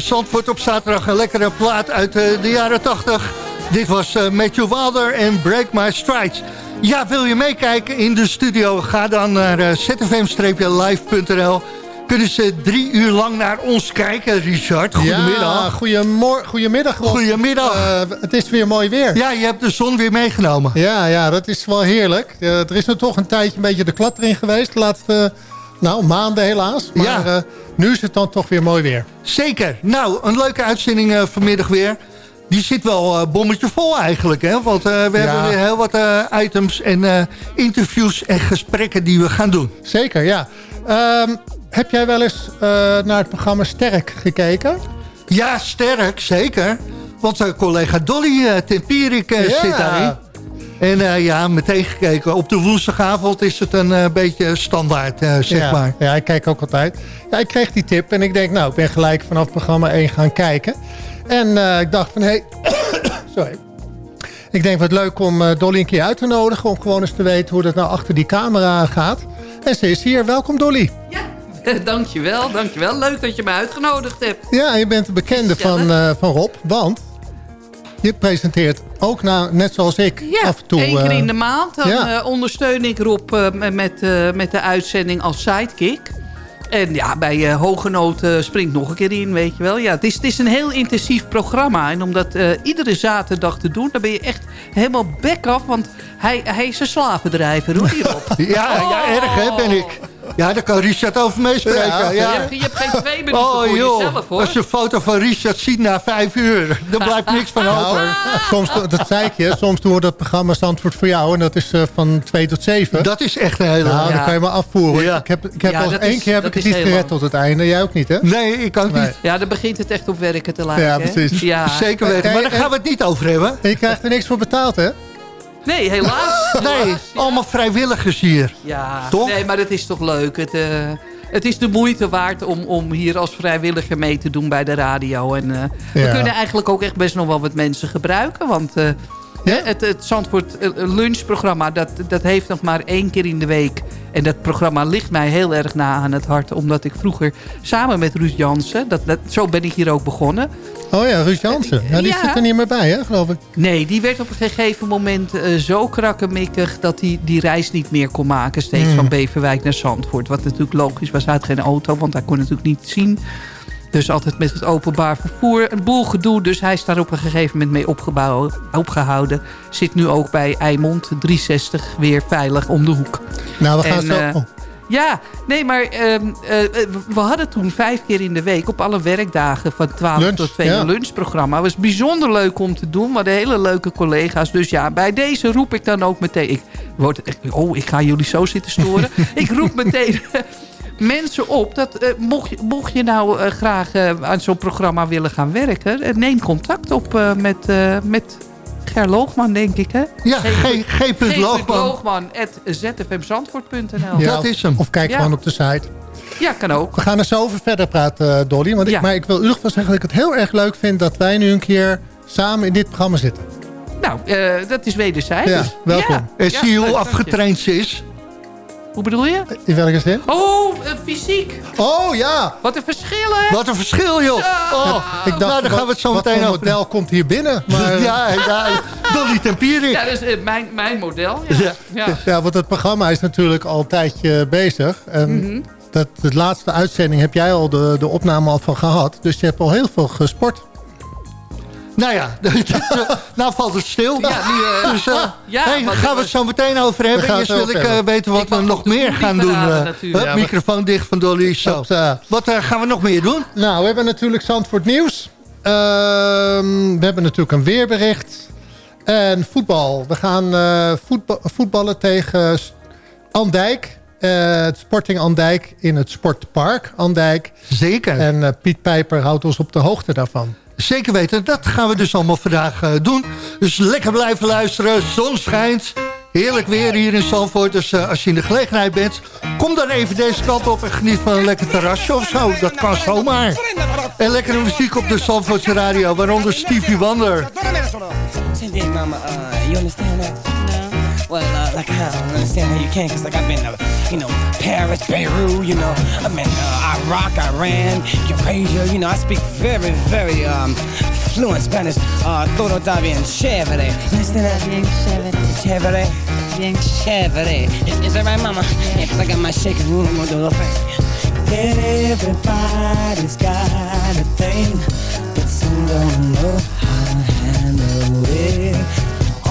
Zandvoort op zaterdag een lekkere plaat uit eh, de jaren 80. Dit was eh, Matthew Wilder en Break My Strides. Ja, wil je meekijken in de studio? Ga dan naar uh, zfm-live.nl. Kunnen ze drie uur lang naar ons kijken, Richard? Ja, Goedemiddag. goedemor- goedemiddag. Rob. Goedemiddag. Eh, het is weer mooi weer. Ja, je hebt de zon weer meegenomen. Ja, ja, dat is wel heerlijk. Eh, er is nu toch een tijdje een beetje de klad erin geweest. De laatste nou, maanden helaas. Maar Ja. eh, nu is het dan toch weer mooi weer. Zeker. Nou, een leuke uitzending eh, vanmiddag weer. Die zit wel eh, bommetje vol eigenlijk, hè? Want eh, we hebben weer heel wat items en interviews en gesprekken die we gaan doen. Zeker, ja. Ehm, heb jij wel eens naar het programma Sterk gekeken? Ja, sterk, zeker. Want uh, collega Dolly uh, Tempierik uh, Ja. zit daarin. En uh, ja, meteen gekeken. Op de woensdagavond is het een uh, beetje standaard, uh, zeg ja. maar. Ja, ik kijk ook altijd. Ja, ik kreeg die tip en ik denk, nou, ik ben gelijk vanaf programma 1 gaan kijken. En eh, ik dacht van, hé... Hey, sorry. Ik denk, wat leuk om eh, Dolly een keer uit te nodigen... om gewoon eens te weten hoe dat nou achter die camera gaat. En ze is hier. Welkom, Dolly. dankjewel, dankjewel. Leuk dat je me uitgenodigd hebt. Ja, je bent de bekende van, uh, van Rob, want... Je presenteert ook, nou, net zoals ik, ja, af en toe... één keer uh, in de maand. Dan ja. uh, ondersteun ik Rob uh, met, met de uitzending als sidekick. En ja, bij Hoge uh, springt nog een keer in, weet je wel. Ja, het is, het is een heel intensief programma. En om dat uh, iedere zaterdag te doen, dan ben je echt helemaal bek af. Want hij, hij is een slavendrijver, hoor, hierop. ja, oh. ja, erg hè, ben ik. Ja, daar kan Richard over meespreken. Ja, Ja, Je, hebt, je hebt geen twee minuten Oh voor joh, jezelf, hoor. als je een foto van Richard ziet na vijf uur, dan blijft niks van Nou, over. soms, dat zei ik je, soms doen we dat programma Zandvoort voor jou. En dat is eh, van 2 tot 7. Dat is echt een hele... nou, Ja. dan kan je me afvoeren. Ja. Ik heb, ik heb Ja, al één is- keer heb ik het niet gered lang. tot het einde. Jij ook niet, hè? Nee, ik ook Nee. niet. Ja, dan begint het echt op werken te lijken. Ja, precies. Ja. Zeker weten. Maar daar gaan we het niet over hebben. En je krijgt er niks voor betaald, hè? Nee, helaas. Nee, ja. allemaal vrijwilligers hier. Ja, Toch? nee, maar dat is toch leuk. Het, eh, het is de moeite waard om, om hier als vrijwilliger mee te doen bij de radio. En eh, we kunnen eigenlijk ook echt best nog wel wat mensen gebruiken. Want eh, Ja? het, het Zandvoort eh, lunchprogramma, dat, dat heeft nog maar één keer in de week. En dat programma ligt mij heel erg na aan het hart. Omdat ik vroeger samen met Ruud Jansen, dat, dat, zo ben ik hier ook begonnen. Oh ja, Ruud Jansen. Ja, die Ja. zit er niet meer bij, hè, geloof ik. Nee, die werd op een gegeven moment eh, zo krakkemikkig... dat hij die reis niet meer kon maken. Steeds Hmm. van Beverwijk naar Zandvoort. Wat natuurlijk logisch was. Hij had geen auto, want hij kon natuurlijk niet zien. Dus altijd met het openbaar vervoer. Een boel gedoe. Dus hij is daar op een gegeven moment mee opgebouwd, opgehouden. Zit nu ook bij Eimond 360 weer veilig om de hoek. Nou, we gaan En, zo... eh, oh. Ja, nee, maar ehm, eh, eh, we hadden toen vijf keer in de week... op alle werkdagen van 12 Lunch, tot 2 ja. een lunchprogramma. Het was bijzonder leuk om te doen. We hadden hele leuke collega's. Dus ja, bij deze roep ik dan ook meteen... Ik, word, oh, ik ga jullie zo zitten storen. ik roep meteen mensen op... dat eh, mocht, je, mocht je nou eh, graag eh, aan zo'n programma willen gaan werken... neem contact op eh, met, eh, met Ger Loogman, denk ik, hè? Ja, G. G. Loogman. Loogman at zfmzandvoort.nl. Ja. dat is hem. Of kijk Ja. gewoon op de site. Ja, kan ook. We gaan er zo over verder praten, Dolly. Want ik. Maar ik wil in ieder geval zeggen dat ik het heel erg leuk vind... dat wij nu een keer samen in dit programma zitten. Nou, eh, dat is wederzijds. Ja, welkom. En Ja, zie je hoe afgetraind ze is? Hoe bedoel je? In welke zin? Oh, eh, fysiek. Oh ja! Wat een verschil, hè? Wat een verschil, joh. Oh, Ik dacht, nou, daar gaan we het zo wat, meteen over model komt hier binnen? Maar, Ja, ja, Dolly Tempierik. Ja, dat is eh, mijn, mijn model. Ja. Ja. Ja. Ja, want het programma is natuurlijk al een tijdje bezig. En Mhm. dat, de laatste uitzending heb jij al de, de opname al van gehad. Dus je hebt al heel veel gesport. Nou ja, nou valt het stil. Ja, nu, eh, dus, eh, ja, hey, want- gaan we het zo meteen over hebben. Eerst wil ik eh, weten wat Ik we nog meer gaan doen. eh. Hup, Ja, maar- microfoon dicht van Dolly. Zo. Dat, Wat gaan we nog meer doen? nou, we hebben natuurlijk Zandvoort Nieuws. Ehm, we hebben natuurlijk een weerbericht. En voetbal. We gaan eh, voetba- voetballen tegen Andijk. Eh, het Sporting Andijk in het Sportpark Andijk. Zeker. En Piet Pijper houdt ons op de hoogte daarvan. Zeker weten. Dat gaan we dus allemaal vandaag eh, doen. Dus lekker blijven luisteren. Zon schijnt. Heerlijk weer hier in Zandvoort. Dus eh, als je in de gelegenheid bent... kom dan even deze kant op en geniet van een lekker terrasje of zo. Dat kan zomaar. En lekkere muziek op de Zandvoortse radio. Waaronder Stevie Wonder. Mama, you understand that? No. Well, uh, like, I don't understand how you can, cause like I've been to, you know, Paris, Beirut, you know, I've been uh, Iraq, Iran, Eurasia, you know, I speak very, very, um, fluent Spanish, uh, todo está bien chévere. Understand that? Bien chévere, Chévere. bien Chévere. Is, is that right, Mama? Yeah, cause I got my shaking room, I'm gonna do a little thing. Everybody's got a thing, but some don't know how to handle it.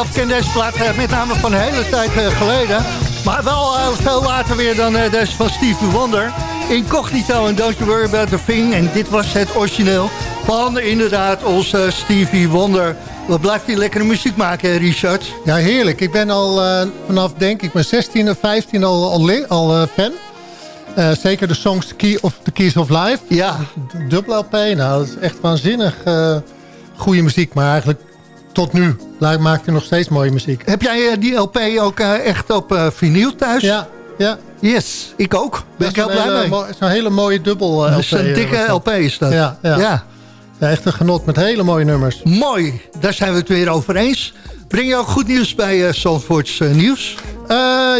Zelf ken deze plaat eh, met name van een hele tijd eh, geleden. Maar wel eh, veel later weer dan deze van Stevie Wonder. Incognito en Don't You Worry About The Thing. En dit was het origineel van inderdaad onze Stevie Wonder. Wat blijft hij lekkere muziek maken, Richard? Ja, heerlijk. Ik ben al vanaf, denk ik, mijn 16 of 15 al, al, al fan. Zeker de songs The, Key of, The Keys of Life. Ja, Dubbel LP, nou, dat is echt waanzinnig goede muziek. Maar eigenlijk tot nu maakt hij nog steeds mooie muziek. heb jij eh, die LP ook eh, echt op eh vinyl thuis? Ja, ja. Yes, ik ook. Ben ik heel Dat is een blij hele mee. mo- Zo'n hele mooie dubbel Dat LP. is een eh, dikke. LP is dat. Ja, ja. ja. Ja, echt een genot met hele mooie nummers. Mooi, daar zijn we het weer over eens. Breng je ook goed nieuws bij uh, Zandvoorts Nieuws?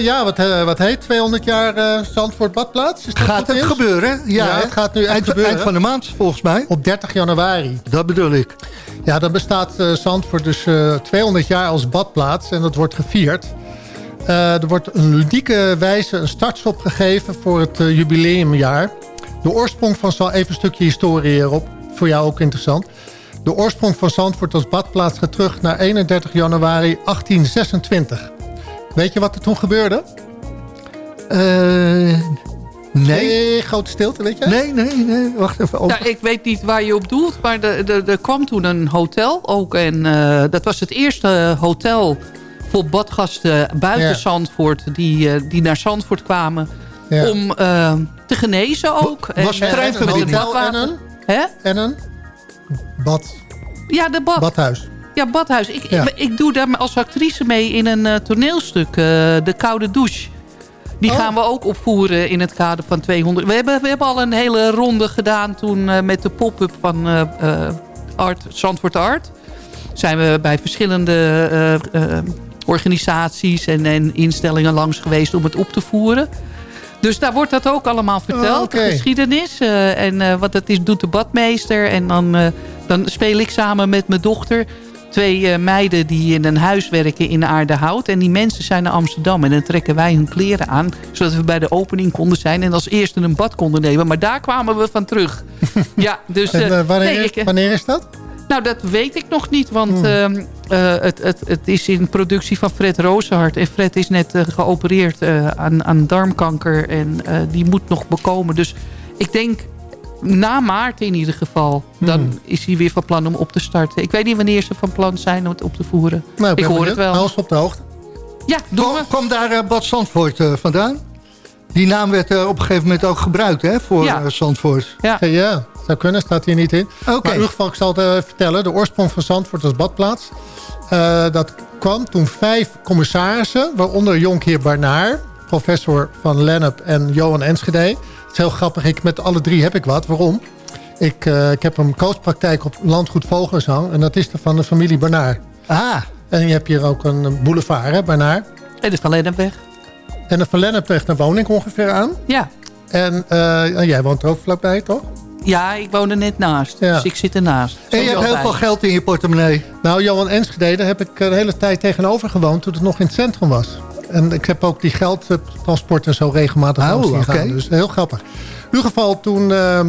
Ja, wat, wat heet 200 jaar Zandvoort Badplaats? Is dat Gaat het gebeuren? Ja, het gaat nu echt eind, gebeuren. Eind van de maand, volgens mij. Op 30 januari. Dat bedoel ik. Ja, dan bestaat eh, Zandvoort dus eh, 200 jaar als badplaats en dat wordt gevierd. Eh, er wordt een ludieke wijze een startstop gegeven voor het eh, jubileumjaar. De oorsprong van... Zand- Even een stukje historie hierop. Voor jou ook interessant. De oorsprong van Zandvoort als badplaats gaat terug naar 31 januari 1826. Weet je wat er toen gebeurde? Eh, nee. grote stilte, weet je? Nee, nee, nee. Wacht even. Ja, ik weet niet waar je op doelt, maar er, er, er kwam toen een hotel ook. En eh, dat was het eerste hotel voor badgasten buiten Ja. Zandvoort... Die, eh, die naar Zandvoort kwamen Ja. om eh, te genezen ook. Was En, En een hotel en een, Hè? en een bad, Ja, de bad. badhuis. Ja, badhuis. Ik, Ja. ik, ik doe daar als actrice mee in een toneelstuk, eh, De Koude Douche. Die Oh. gaan we ook opvoeren in het kader van 200. We hebben, we hebben al een hele ronde gedaan toen eh, met de pop-up van eh, eh, Art, Zandvoort Art. Zijn we bij verschillende organisaties en, en instellingen langs geweest om het op te voeren. Dus daar wordt dat ook allemaal verteld, Oh, de geschiedenis. en wat dat is, doet de badmeester. En dan, dan speel ik samen met mijn dochter twee eh, meiden die in een huis werken in Aardehout. En die mensen zijn naar Amsterdam. En dan trekken wij hun kleren aan. Zodat we bij de opening konden zijn. En als eerste een bad konden nemen. Maar daar kwamen we van terug. ja, dus... En, eh, eh, wanneer, nee, ik, wanneer is dat? nou, dat weet ik nog niet. Want Hmm. ehm, eh, het, het, het is in productie van Fred Rozenhart. En Fred is net geopereerd aan, aan darmkanker. En die moet nog bekomen. Dus ik denk na maart in ieder geval. Dan Hmm. is hij weer van plan om op te starten. Ik weet niet wanneer ze van plan zijn om het op te voeren. Nou, ik ben hoor het wel. Ons op de hoogte. Ja, doen we. Kwam, daar eh, Bad Zandvoort eh, vandaan? Die naam werd eh, op een gegeven moment ook gebruikt hè, voor Ja. Zandvoort. Ja. Ja, ja, zou kunnen, staat hier niet in. Oké. Maar in ieder geval, ik zal het vertellen. De oorsprong van Zandvoort als badplaats. dat kwam toen vijf commissarissen, waaronder Jonkheer Barnaar... professor van Lennep en Johan Enschede. Het is heel grappig, ik, met alle drie heb ik wat. Waarom? Ik, eh, ik heb een coachpraktijk op landgoed Vogelenzang... en dat is de van de familie Barnaar. Ah, En je hebt hier ook een boulevard, hè, Barnaar. En de Van Lennepweg. En de Van Lennepweg, daar woon ik ongeveer aan. Ja. En eh, jij woont er ook vlakbij, toch? ja, ik woon er net naast. Ja. Dus ik zit ernaast. en je hebt heel veel geld in je portemonnee. Nou, Johan Enschede, daar heb ik eh, de hele tijd tegenover gewoond... toen het nog in het centrum was. En ik heb ook die geldtransport en zo regelmatig Oh, langs zien gaan. Dus heel grappig. In ieder geval, toen, eh, eh,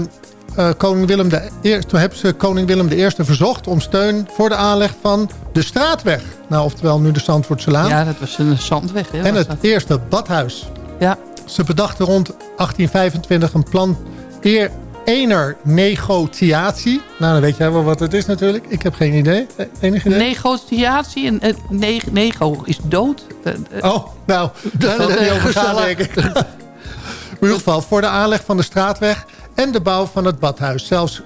koning Willem de Eer- toen hebben ze koning Willem I verzocht... om steun voor de aanleg van de straatweg. Nou, oftewel nu de Zandvoortselaan. Ja, dat was een zandweg. Hè, en het dat. eerste badhuis. Ja. Ze bedachten rond 1825 een plan eer ener negociatie. Nou, dan weet jij wel wat het is natuurlijk. Ik heb geen idee. Eh, Enig idee? Negociatie. En, eh, neg- nego is dood. Eh, Oh, nou, daar het niet over gaan, denk ik. In ieder geval, voor de aanleg van de straatweg en de bouw van het badhuis. Zelfs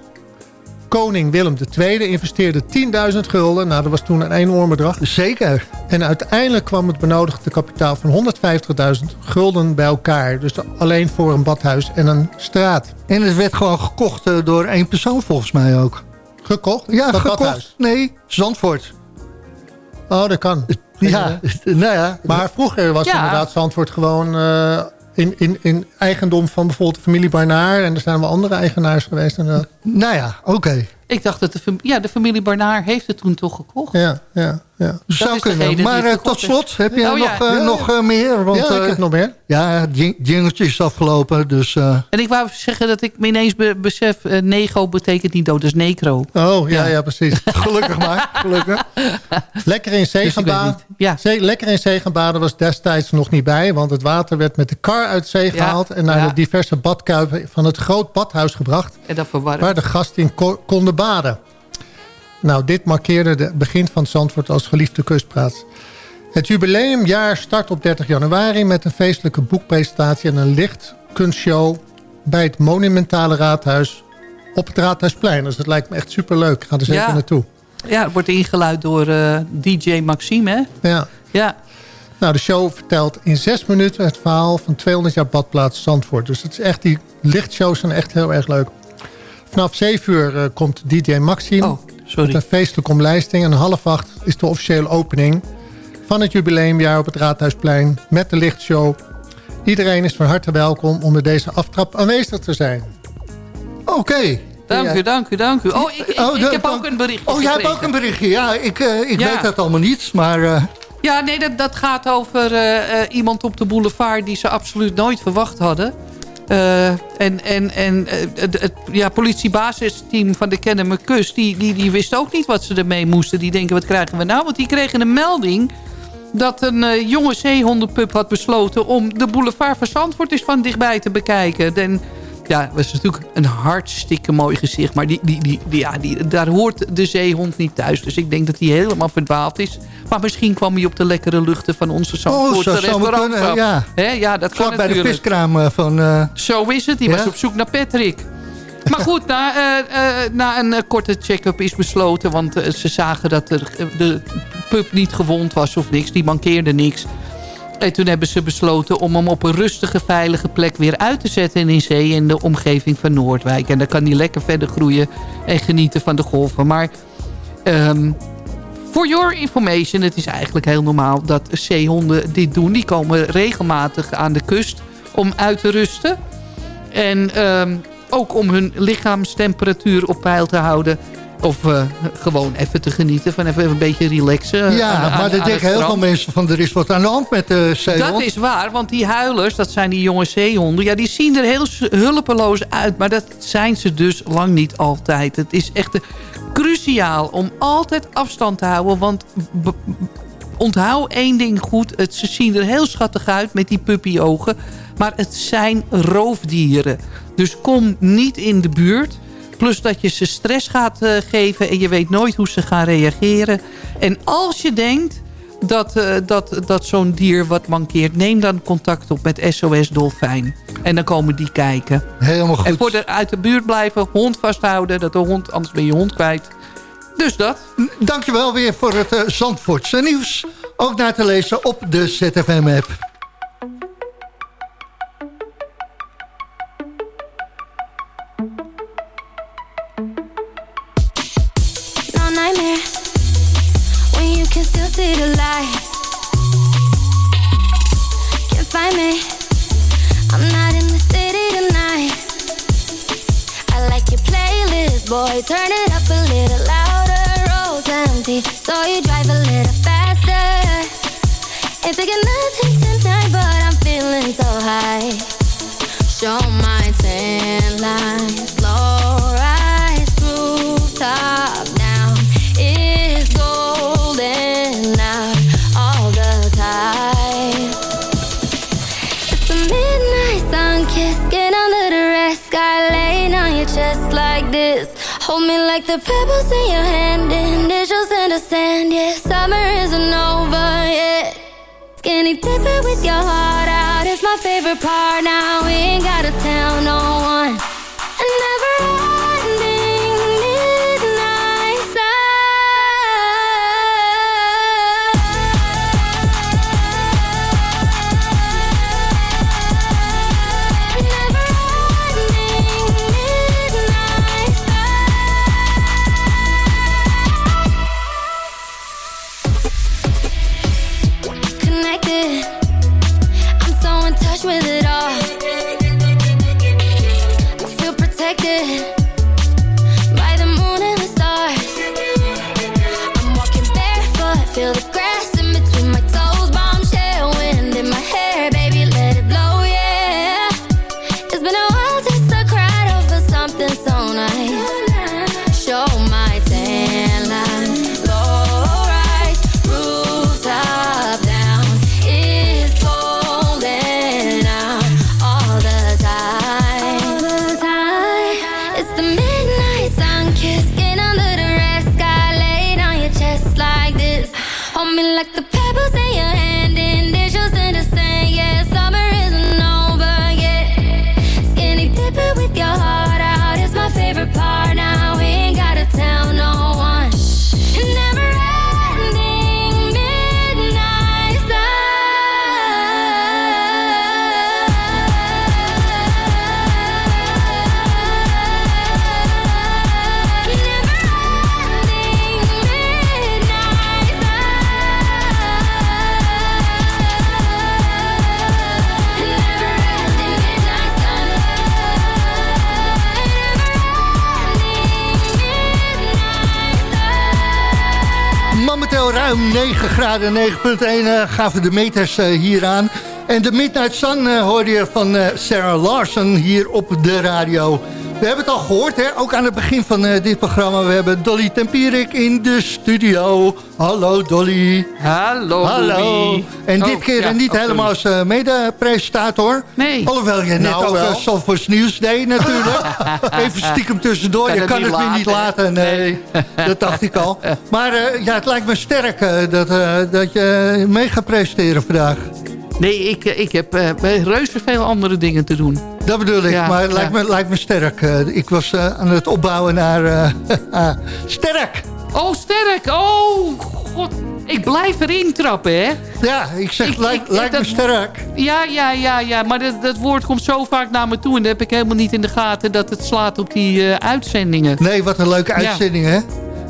koning Willem II investeerde 10.000 gulden. Nou, dat was toen een enorm bedrag. Zeker. En uiteindelijk kwam het benodigde kapitaal van 150.000 gulden bij elkaar. Dus alleen voor een badhuis en een straat. En het werd gewoon gekocht eh, door één persoon volgens mij ook. Gekocht? Ja, dat gekocht. badhuis. Nee, Zandvoort. Oh, dat kan. Ja, nou ja. Maar vroeger was Ja. inderdaad Zandvoort gewoon eh, in, in, in eigendom van bijvoorbeeld de familie Barnaar. En er zijn wel andere eigenaars geweest. inderdaad. Nou ja, oké. Ik dacht dat de, fam- ja, de familie Barnaar heeft het toen toch gekocht. Ja, ja, ja. Zou is degene kunnen. die Maar eh, gekocht tot slot, heb je Oh, ja. nog, eh, Ja, nog eh, meer? Want, ja, ik eh, heb nog meer. ja, jing- jingeltje is afgelopen, dus... eh, En ik wou zeggen dat ik me ineens be- besef... nego betekent niet dood, dat is necro. Oh, ja, Ja. ja, precies. gelukkig maar, gelukkig. Lekker in zee Dus gaan baden. niet. Ja. Zee- lekker in zee gaan baden was destijds nog niet bij. Want het water werd met de kar uit zee Ja, gehaald... en naar ja. de diverse badkuipen van het groot badhuis gebracht... En dat waar de gasten in ko- konden baden. Nou, dit markeerde het begin van Zandvoort als geliefde kustplaats. Het jubileumjaar start op 30 januari... met een feestelijke boekpresentatie en een lichtkunstshow... bij het monumentale raadhuis op het Raadhuisplein. Dus dat lijkt me echt superleuk. Ik ga er zeker Ja. naartoe. Ja, het wordt ingeluid door eh, DJ Maxime, hè? Ja. Ja. Nou, de show vertelt in zes minuten het verhaal van 200 jaar badplaats Zandvoort. Dus het is echt, die lichtshows zijn echt heel erg leuk. Vanaf 7 uur eh, komt DJ Maxime Oh, met sorry. een feestelijke omlijsting. En half acht is de officiële opening van het jubileumjaar op het Raadhuisplein met de lichtshow. Iedereen is van harte welkom om bij deze aftrap aanwezig te zijn. Oké. Dank u, dank u, dank u. Oh, ik, ik, Oh, ik heb ook een berichtje Oh, jij hebt ook een berichtje. Ja, ik, eh, ik Ja. weet dat allemaal niet, maar... eh, Ja, nee, dat, dat gaat over iemand op de boulevard... die ze absoluut nooit verwacht hadden. Eh, en en, en eh, het, ja, politiebasisteam van de Kennemer Kust... Die, die, die wist ook niet wat ze ermee moesten. Die denken, wat krijgen we nou? Want die kregen een melding dat een eh, jonge zeehondenpup had besloten... om de boulevard van Zandvoort eens van dichtbij te bekijken. En ja, dat was natuurlijk een hartstikke mooi gezicht. Maar die, die, die, die, ja, die, daar hoort de zeehond niet thuis. Dus ik denk dat hij helemaal verdwaald is. Maar misschien kwam hij op de lekkere luchten van onze Zandvoortse Oh, zo zou het restaurants kunnen, ja. Hè, ja, dat vlak kan bij de viskraam eh, van... eh, Zo is het. Die Ja? was op zoek naar Patrick. Maar goed, na, eh, na een korte check-up is besloten... want ze zagen dat er, eh, de pup niet gewond was of niks. Die mankeerde niks. En toen hebben ze besloten om hem op een rustige, veilige plek weer uit te zetten in zee... in de omgeving van Noordwijk. En dan kan hij lekker verder groeien en genieten van de golven. Maar ehm for your information, het is eigenlijk heel normaal dat zeehonden dit doen. Die komen regelmatig aan de kust om uit te rusten. En ehm, ook om hun lichaamstemperatuur op peil te houden. Of eh, gewoon even te genieten van even een beetje relaxen. ja, aan- aan- maar aan het denken heel veel mensen van... er is wat aan de hand met de zeehond. Dat is waar, want die huilers, dat zijn die jonge zeehonden... ja, die zien er heel hulpeloos uit, maar dat zijn ze dus lang niet altijd. Het is echt eh, cruciaal om altijd afstand te houden... want onthoud één ding goed. Het, ze zien er heel schattig uit met die puppyogen. Maar het zijn roofdieren. Dus kom niet in de buurt. Plus dat je ze stress gaat eh, geven. En je weet nooit hoe ze gaan reageren. En als je denkt dat, eh, dat, dat zo'n dier wat mankeert... neem dan contact op met SOS Dolfijn. En dan komen die kijken. Helemaal goed. En voor de, uit de buurt blijven, hond vasthouden. Dat de hond, anders ben je hond kwijt. Dus dat. Dankjewel weer voor het eh, Zandvoortse nieuws. Ook naar te lezen op de ZFM-app. Light. Can't find me. I'm not in the city tonight. I like your playlist, boy. Turn it up a little louder. Roads empty, so you drive a little faster. Taking nothing tonight, but I'm feeling so high. Show my the pebbles in your hand, initials in the sand. Yeah, summer isn't over yet. Skinny dipping with your heart out is my favorite part. Now we ain't gotta tell no one. Ruim 9 graden, 9,1 eh, gaven de meters eh, hier aan. En de Midnight Sun eh, hoorde je van Sarah Larson hier op de radio. We hebben het al gehoord, hè? ook aan het begin van eh, dit programma. We hebben Dolly Tempierik in de studio. Hallo Dolly. Hallo, Hallo. En dit Oh, keer ja, niet oh, helemaal als uh, mede-presentator. Nee. Alhoewel je net Nou ook uh, Nieuws deed natuurlijk. Even stiekem tussendoor. Kan je het kan het weer niet laten, laten. Nee, dat dacht ik al. Maar ja, het lijkt me sterk dat, dat je mee gaat presenteren vandaag. Nee, ik, ik heb reuze veel andere dingen te doen. Dat bedoel ik, Ja, maar het lijkt, me, lijkt me sterk. Uh, ik was uh, aan het opbouwen naar... uh, sterk! Oh, sterk! Oh, god. Ik blijf erin trappen, hè? Ja, ik zeg, Ik- lijkt, ik- lijkt dat- me sterk. Ja, ja, ja, ja. Maar dat, dat woord komt zo vaak naar me toe. En dat heb ik helemaal niet in de gaten dat het slaat op die uh, uitzendingen. Nee, wat een leuke Ja. uitzending, hè?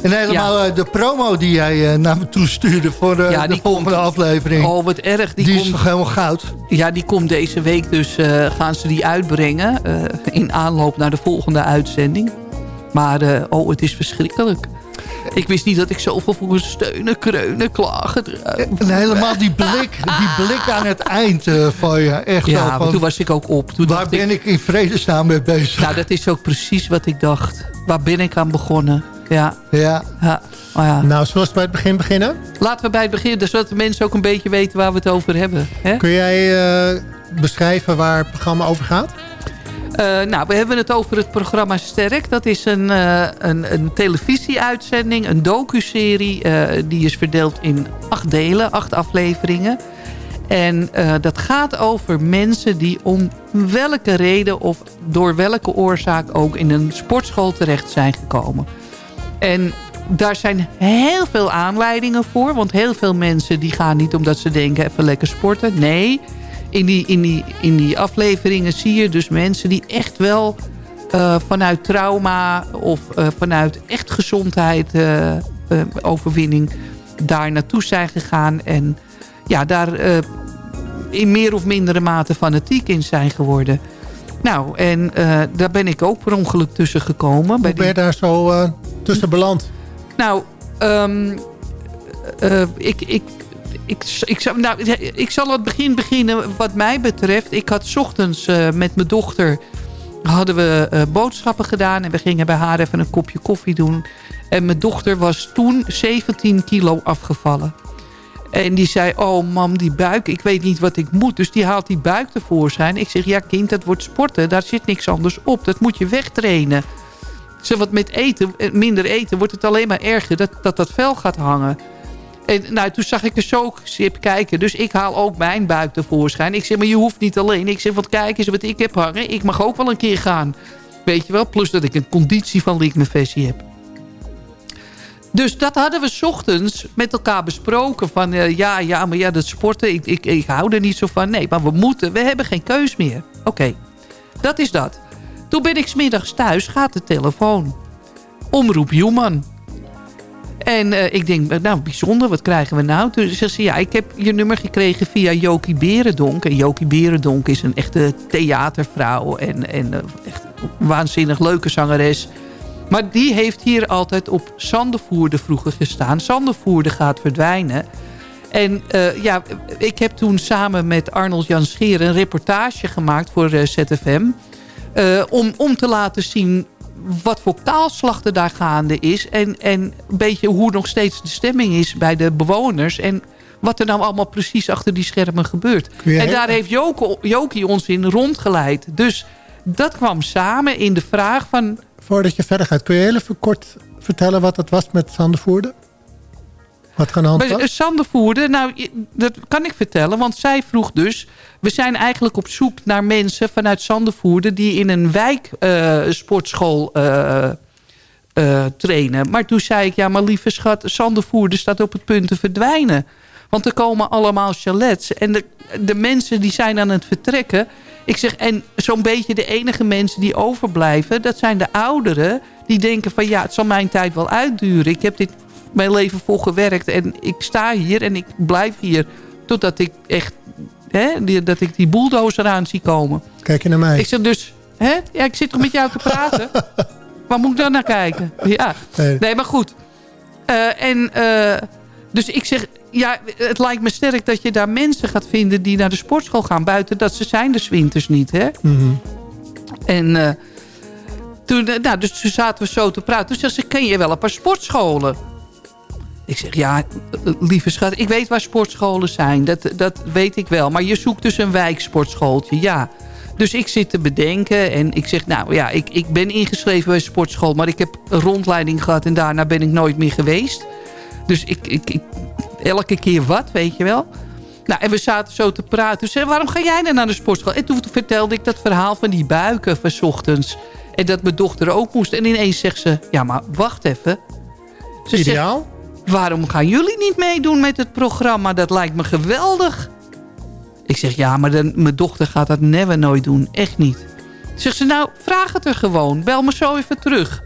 En helemaal ja. de promo die jij uh, naar me toe stuurde voor Ja, de die volgende komt- aflevering. Oh, wat erg. Die, die is komt, toch helemaal goud? ja, die komt deze week. Dus uh, gaan ze die uitbrengen. Uh, in aanloop naar de volgende uitzending. Maar, uh, oh, het is verschrikkelijk. Ik wist niet dat ik zoveel voor steunen, kreunen, klagen. En helemaal die blik, die blik aan het eind uh, van je. Echt Ja, toen was ik ook op. Toen waar ben ik, ik in vredesnaam mee bezig? Nou, dat is ook precies wat ik dacht. Waar ben ik aan begonnen? Ja, ja. ja. Maar ja. Nou, zullen we bij het begin beginnen? Laten we bij het begin, dus zodat de mensen ook een beetje weten waar we het over hebben. Hè? Kun jij uh, beschrijven waar het programma over gaat? Uh, nou, we hebben het over het programma Sterk. Dat is een, uh, een, een televisieuitzending, een docuserie. Die is verdeeld in acht delen, acht afleveringen. En dat gaat over mensen die om welke reden of door welke oorzaak ook in een sportschool terecht zijn gekomen. En daar zijn heel veel aanleidingen voor. Want heel veel mensen die gaan niet omdat ze denken even lekker sporten. Nee, in die, in die, in die afleveringen zie je dus mensen die echt wel uh, vanuit trauma of uh, vanuit echt gezondheid uh, overwinning daar naartoe zijn gegaan. En ja, daar in meer of mindere mate fanatiek in zijn geworden. Nou, en daar ben ik ook per ongeluk tussen gekomen. Hoe bij ben je daar zo uh, tussen beland? Nou, um, uh, ik, ik, ik, ik, zal, nou, ik zal het begin beginnen wat mij betreft. Ik had 's ochtends met mijn dochter hadden we boodschappen gedaan. En we gingen bij haar even een kopje koffie doen. En mijn dochter was toen 17 kilo afgevallen. En die zei, oh mam, die buik, ik weet niet wat ik moet. Dus die haalt die buik tevoorschijn. Ik zeg, ja kind, dat wordt sporten. Daar zit niks anders op. Dat moet je wegtrainen. Zeg, wat met eten, minder eten, wordt het alleen maar erger dat dat, dat vel gaat hangen. En nou, toen zag ik er zo sip kijken. Dus ik haal ook mijn buik tevoorschijn. Ik zeg, maar je hoeft niet alleen. Ik zeg, want kijk eens wat ik heb hangen. Ik mag ook wel een keer gaan. Weet je wel? Plus dat ik een conditie van Liek Versie heb. Dus dat hadden we ochtends met elkaar besproken. Van uh, ja, ja, maar ja, dat sporten, ik, ik, ik hou er niet zo van. Nee, maar we moeten, we hebben geen keus meer. Oké, dat is dat. Toen ben ik smiddags thuis, gaat de telefoon. Omroep Human. En uh, ik denk, nou bijzonder, wat krijgen we nou? Toen zegt ze, ja, ik heb je nummer gekregen via Jokie Berendonk. En Jokie Berendonk is een echte theatervrouw. En, en echt een waanzinnig leuke zangeres. Maar die heeft hier altijd op Zandervoerde vroeger gestaan. Zandervoerde gaat verdwijnen. En uh, ja, ik heb toen samen met Arnold Jan Scheer een reportage gemaakt voor uh, ZFM. Uh, om, om te laten zien wat voor kaalslag er daar gaande is. En, en een beetje hoe nog steeds de stemming is bij de bewoners. En wat er nou allemaal precies achter die schermen gebeurt. En daar heeft Jokie ons in rondgeleid. Dus dat kwam samen in de vraag van... Voordat je verder gaat, kun je heel even kort vertellen wat het was met Zandervoerde? Wat kan hand was? eh, Sandervoerder, nou, dat kan ik vertellen. Want zij vroeg dus... We zijn eigenlijk op zoek naar mensen vanuit Sandervoerder... die in een wijk eh, sportschool eh, trainen. Maar toen zei ik, ja, maar lieve schat... Sandervoerder staat op het punt te verdwijnen. Want er komen allemaal chalets. En de, de mensen die zijn aan het vertrekken... Ik zeg, en zo'n beetje de enige mensen die overblijven... dat zijn de ouderen die denken van... ja, het zal mijn tijd wel uitduren. Ik heb dit mijn leven vol gewerkt en ik sta hier en ik blijf hier... totdat ik echt, hè, dat ik die bulldozer aan zie komen. Kijk je naar mij. Ik zeg dus, hè? Ja, ik zit toch met jou te praten? Waar moet ik dan naar kijken? Ja, Nee. nee, maar goed. Eh, en, eh, dus ik zeg, ja, het lijkt me sterk dat je daar mensen gaat vinden... die naar de sportschool gaan. Buiten dat ze zijn de winters niet, hè? Mhm. En eh, toen, eh, nou, dus toen zaten we zo te praten. Toen zegt ze, ken je wel een paar sportscholen? Ik zeg, ja, eh, lieve schat, ik weet waar sportscholen zijn. Dat, dat weet ik wel. Maar je zoekt dus een wijksportschooltje, ja. Dus ik zit te bedenken en ik zeg, nou ja, ik, ik ben ingeschreven bij een sportschool... maar ik heb een rondleiding gehad en daarna ben ik nooit meer geweest. Dus ik, ik, ik elke keer wat, weet je wel. Nou, en we zaten zo te praten. Toen zei waarom ga jij dan naar de sportschool? En toen vertelde ik dat verhaal van die buiken van ochtends. En dat mijn dochter ook moest. En ineens zegt ze, ja, maar wacht even. Ze zegt, Ideaal? waarom gaan jullie niet meedoen met het programma? Dat lijkt me geweldig. Ik zeg, ja, maar dan, mijn dochter gaat dat never nooit doen. Echt niet. Zegt ze, nou, vraag het er gewoon. Bel me zo even terug.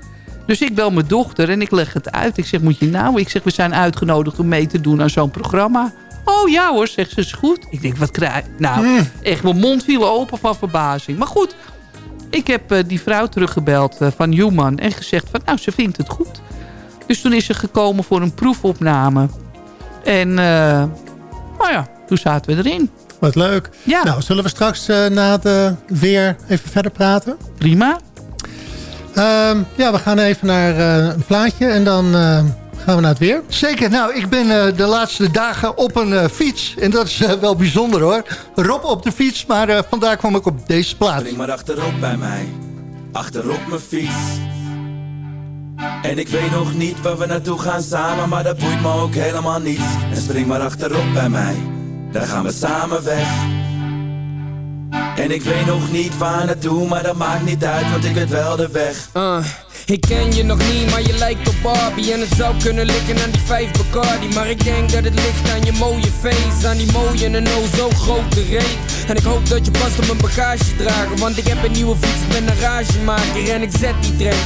Dus ik bel mijn dochter en ik leg het uit. Ik zeg, moet je nou? Ik zeg, we zijn uitgenodigd om mee te doen aan zo'n programma. Oh ja hoor, zegt ze, is goed. Ik denk, wat krijg Nou, echt, mijn mond viel open van verbazing. Maar goed, ik heb eh, die vrouw teruggebeld eh, van Human en gezegd van, nou, ze vindt het goed. Dus toen is ze gekomen voor een proefopname. En, eh, nou ja, toen zaten we erin. Wat leuk. Ja. Nou, zullen we straks na het eh, weer even verder praten? Prima. Ehm, ja, we gaan even naar eh, een plaatje en dan eh, gaan we naar het weer. Zeker, nou, ik ben eh, de laatste dagen op een eh, fiets. En dat is wel bijzonder hoor. Rob op de fiets, maar eh, vandaar kwam ik op deze plaat. Spring maar achterop bij mij, achterop mijn fiets. En ik weet nog niet waar we naartoe gaan samen, maar dat boeit me ook helemaal niet. En spring maar achterop bij mij, dan gaan we samen weg. En ik weet nog niet waar naartoe, maar dat maakt niet uit, want ik weet wel de weg. Uh, ik ken je nog niet, maar je lijkt op Barbie En het zou kunnen liggen aan die vijf Bacardi. Maar ik denk dat het ligt aan je mooie face Aan die mooie en oh zo grote reet. En ik hoop dat je past op mijn bagage dragen Want ik heb een nieuwe fiets, ik ben een ragemaker En ik zet die trein,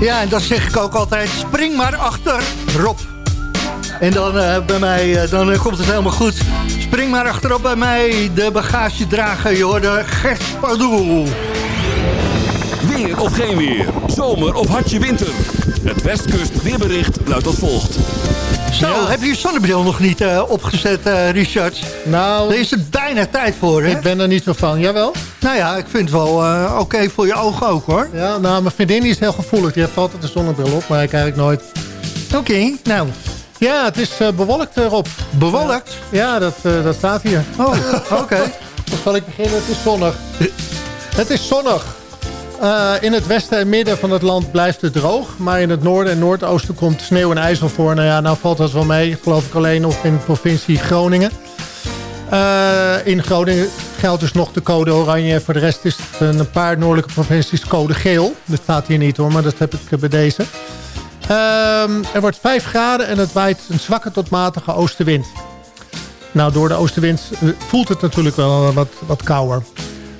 Ja, en dat zeg ik ook altijd. Spring maar achter Rob. En dan uh, bij mij, uh, dan uh, komt het helemaal goed. Spring maar achterop bij mij, de bagagedrager. Je hoorde Gert. Weer of geen weer, zomer of hartje winter. Het Westkust weerbericht luidt als volgt. Zo, Ja. heb je je zonnebril nog niet eh, opgezet, eh, Richard? Nou, Daar is het bijna tijd voor, hè? ik ben er niet zo van. Jawel? Nou ja, ik vind het wel eh, oké voor je ogen ook, hoor. Ja, nou, mijn vriendin is heel gevoelig. Die heeft altijd een zonnebril op, maar ik eigenlijk nooit. Oké, nou, Ja, het is bewolkt erop. bewolkt. Ja, dat, dat staat hier. Oh, oké. Dan zal ik beginnen. Het is zonnig. Het is zonnig. Eh, in het westen en midden van het land blijft het droog. Maar in het noorden en noordoosten komt sneeuw en ijzel voor. Nou ja, nou valt dat wel mee. Geloof ik alleen nog in de provincie Groningen. Eh, in Groningen geldt dus nog de code oranje. Voor de rest is het een paar noordelijke provincies code geel. Dat staat hier niet hoor, maar dat heb ik bij deze. Ehm, er wordt 5 graden en het waait een zwakke tot matige oostenwind. Nou, door de oostenwind eh, voelt het natuurlijk wel wat, wat kouder.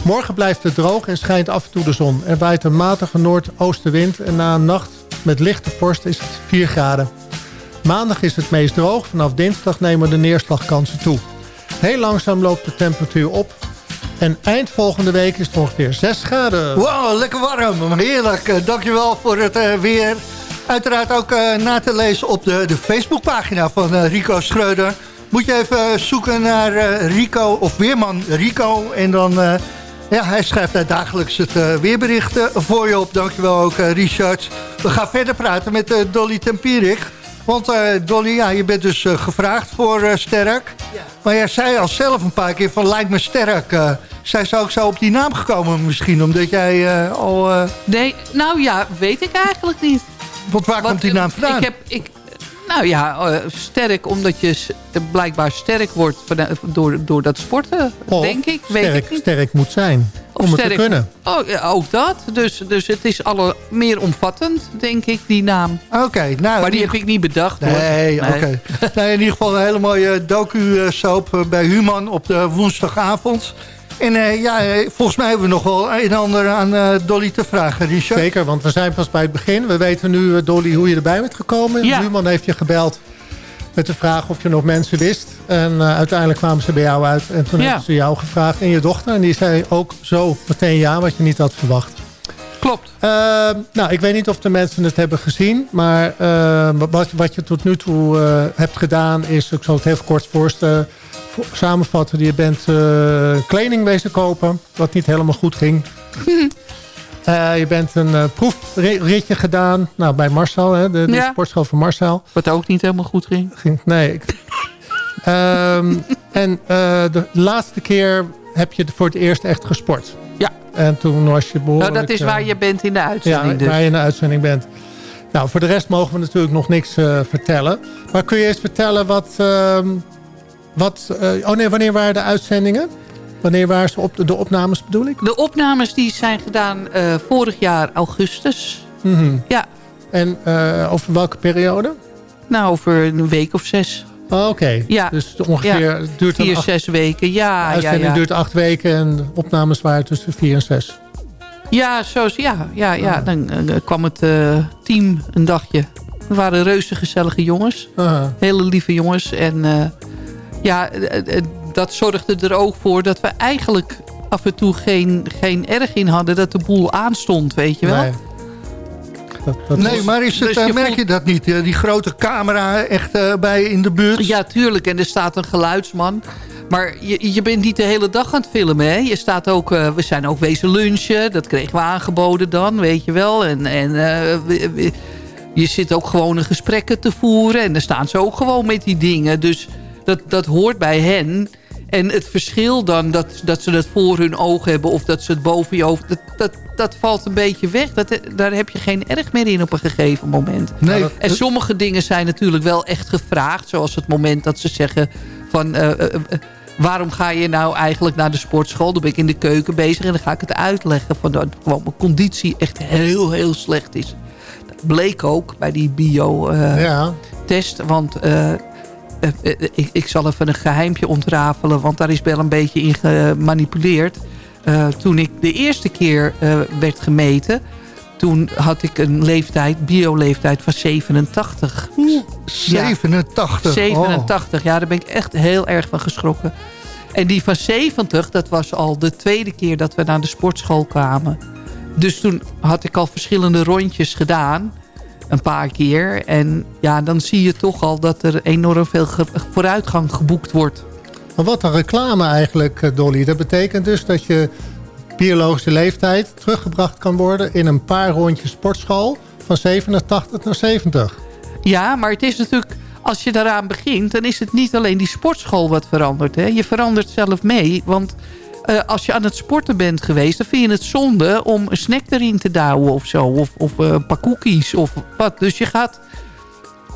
Morgen blijft het droog en schijnt af en toe de zon. Er waait een matige noordoostenwind en na een nacht met lichte vorst is het 4 graden. Maandag is het meest droog. Vanaf dinsdag nemen de neerslagkansen toe. Heel langzaam loopt de temperatuur op. En eind volgende week is het ongeveer 6 graden. Wow, lekker warm. Heerlijk. Eh, dankjewel voor het eh, weer. Uiteraard ook eh, na te lezen op de, de Facebookpagina van Rico Schreuder. Moet je even zoeken naar Rico of Weerman Rico. En dan, ja, hij schrijft daar dagelijks het eh, weerbericht eh, voor je op. Dankjewel ook, eh, Richard. We gaan verder praten met eh, Dolly Tempierik. Want Dolly, ja, je bent dus gevraagd voor Sterk. Maar jij zei al zelf een paar keer van lijkt me Sterk. zij zou ook zo op die naam gekomen misschien, omdat jij al... Nee, nou ja, weet ik eigenlijk niet. want waar komt die naam vandaan? Ik heb, ik, nou ja, eh, sterk omdat je blijkbaar sterk wordt van- door, door dat sporten, Of denk ik. Weet sterk, ik niet. sterk moet zijn. Om het te sterk- kunnen. Oh, ja, ook dat. Dus, dus het is alle meer omvattend, denk ik, die naam. Oké, nou... Maar die heb ik niet bedacht. Nee, oké. Nee, in ieder geval een hele mooie docu-soap eh, bij Human op de woensdagavond. En eh, ja, eh, volgens mij hebben we nog wel een en ander aan eh, Dolly te vragen, Richard. Zeker, want we zijn pas bij het begin. We weten nu, Dolly, hoe je erbij bent gekomen. Ja. Heeft je gebeld met de vraag of je nog mensen wist. En eh, uiteindelijk kwamen ze bij jou uit. En toen Ja. hebben ze jou gevraagd en je dochter. En die zei ook zo meteen ja, wat je niet had verwacht. Klopt. Eh, nou, ik weet niet of de mensen het hebben gezien. Maar eh, wat, wat je tot nu toe eh, hebt gedaan is... Ik zal het even kort voorstellen, vo- samenvatten. Je bent eh, kleding wezen kopen. Wat niet helemaal goed ging. Eh, je bent een eh, proefritje gedaan. Nou, bij Marcel, hè, de, de Ja. sportschool van Marcel. Wat ook niet helemaal goed ging. Ging, nee. ik- Ehm, en de laatste keer heb je voor het eerst echt gesport. Ja. En toen was je behoorlijk... Nou, dat is waar je bent in de ja, uitzending. dus. waar je in de uitzending bent. Nou, voor de rest mogen we natuurlijk nog niks vertellen. Maar kun je eens vertellen wat... ehm, wat eh, oh nee, wanneer waren de uitzendingen? Wanneer waren ze op de, opnames bedoel ik? De opnames die zijn gedaan eh, vorig jaar augustus. Mhm. Ja, En eh, over welke periode? nou over een week of zes. Oh, Oké, Ja. dus ongeveer Ja. duurt dan Vier, acht, zes weken. Ja, de uitzending ja. duurt acht weken en de opnames waren tussen vier en zes. Ja, zo, ja, ja, ja. Dan eh, kwam het team een dagje Het waren reuze gezellige jongens. Aha. Hele lieve jongens. En ja, eh, eh, dat zorgde er ook voor dat we eigenlijk af en toe geen, geen erg in hadden dat de boel aanstond, weet je wel. Nee. Dat, dat Nee, maar is het, Dus eh, je merk voelt- je dat niet? eh, die grote camera echt eh, bij in de buurt? Ja, tuurlijk. En er staat een geluidsman. Maar je, je bent niet de hele dag aan het filmen, hè? Je staat ook, eh, we zijn ook wezen lunchen. Dat kregen we aangeboden dan, weet je wel. En, en eh, we- we- je zit ook gewoon een gesprekken te voeren. En dan staan ze ook gewoon met die dingen. Dus dat, dat hoort bij hen. En het verschil dan dat, dat ze het voor hun ogen hebben... of dat ze het boven je hoofd... Dat, dat, dat valt een beetje weg. Dat, daar heb je geen erg meer in op een gegeven moment. Nee, En sommige dingen zijn natuurlijk wel echt gevraagd. Zoals het moment dat ze zeggen van... eh, eh, eh, waarom ga je nou eigenlijk naar de sportschool? Dan ben ik in de keuken bezig en dan ga ik het uitleggen. Van dat gewoon mijn conditie echt heel, heel slecht is. Dat bleek ook bij die bio-test. ja. want ik, ik zal even een geheimpje ontrafelen. Want daar is wel een beetje in gemanipuleerd. Eh, toen ik de eerste keer eh, werd gemeten... toen had ik een leeftijd, bio-leeftijd van 87. 87. 87, ja, daar ben ik echt heel erg van geschrokken. En die van 70, dat was al de tweede keer dat we naar de sportschool kwamen. Dus toen had ik al verschillende rondjes gedaan. Een paar keer. En ja, dan zie je toch al dat er enorm veel ge- vooruitgang geboekt wordt. Maar wat een reclame eigenlijk, eh, Dolly. Dat betekent dus dat je biologische leeftijd teruggebracht kan worden... in een paar rondjes sportschool van 87 naar 70. Ja, maar het is natuurlijk... Als je daaraan begint, dan is het niet alleen die sportschool wat verandert. Hè? Je verandert zelf mee. Want eh, als je aan het sporten bent geweest... dan vind je het zonde om een snack erin te douwen of zo. Of, of eh, een paar cookies of wat. Dus je gaat...